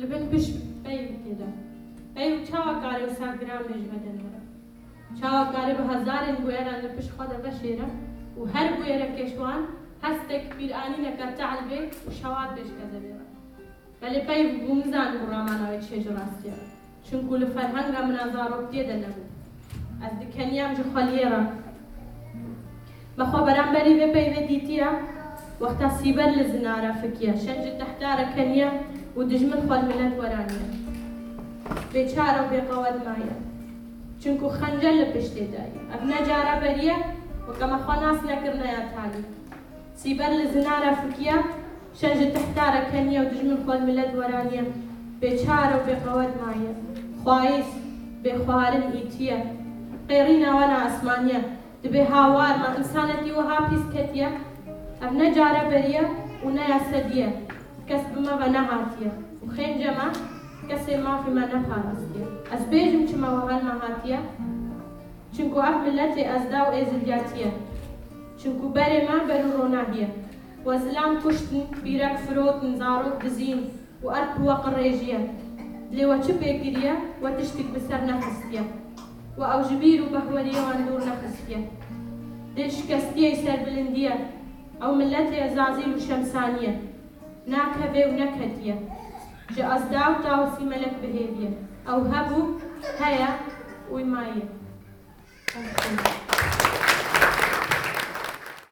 لبن پش پەیو تێدا ئەی چاوەکاری و ساگرام لێژ بەدەنەوە چاوەکاری بە هەزارێن بۆیەران لە پشت خۆدا بەشێرە و هەر بۆیەرە کێشوان هەستێک بیرانینەکە تەعل بێ و شەوات پێشکە دەبێت بەلێ پەی بوومزان و ڕامانەوەی چێژ ڕاستیە چونکو لە فەرهەنگە منازارۆ تێدە نەبوو ئەس دکەنیام ji xweliyê بەخۆ بەرامبەری vê peyvê dîtiye wexta sîber li zinara fikiye şen ji ودجمن خال ملت ورانيا بيشارة بيقود مايا چونكو خنجر لبشتي داي ابنا جارة بريا وكما خناس نكرنا يا تالي سيبر لزنارة فكيا شنج تحتارة كنيا ودجمن خال ملت ورانيا بيشارة بيقود مايا خوايس بخوارن ايتيا قيرينا وأنا اسمانيا دبي هاوار ما انسانتي وها كتيا ابنا جارة بريا ونا يا سديا ئەسمانیە دەبێ هاوارمە ئینسانەتی وەها پیسکەتیە ئەم نەجارە بەریە و نەیاسەدیە کەس بمە بە نەهاتیە و خێنجەمە کەسێ مافیمە نەپاراستیە ئەس بێژم چمەوە هەلمە هاتیە چونکو ئەف ملەتێ ئەزدا و ئێزلجاتیە چونکو بەرێمە بەر و ڕۆناهیە وەزلام کوشتن بیرەک فرۆتن زارۆک دزین و ئەرک وەق ڕێژیە لێوە چ پێگیریە وە بەسەر نەخستیە و نەکەتیە ji ئەزدا و تاوسی مەلک بهێبیە ئەو هەبوو هەیە وی مایە. Thank you.